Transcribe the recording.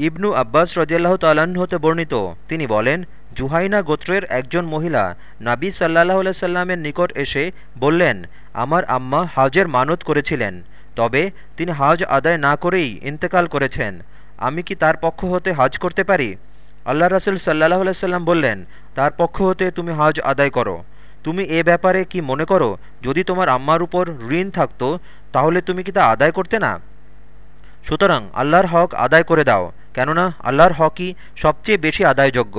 ইবনু আব্বাস রদিয়াল্লাহ তাল্লাহ্ন হতে বর্ণিত। তিনি বলেন, জুহাইনা গোত্রের একজন মহিলা নাবি সাল্লাহ সাল্লামের নিকট এসে বললেন, আমার আম্মা হাজের মানত করেছিলেন, তবে তিনি হাজ আদায় না করেই ইন্তেকাল করেছেন। আমি কি তার পক্ষ হতে হজ করতে পারি? আল্লাহ রাসুল সাল্লাহ সাল্লাম বললেন, তার পক্ষ হতে তুমি হজ আদায় করো। তুমি এ ব্যাপারে কি মনে করো? যদি তোমার আম্মার উপর ঋণ থাকত, তাহলে তুমি কি তা আদায় করতে না? সুতরাং আল্লাহর হক আদায় করে দাও। কেননা আল্লাহর হকি সবচেয়ে বেশি আদায়যোগ্য।